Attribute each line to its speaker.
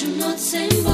Speaker 1: should not say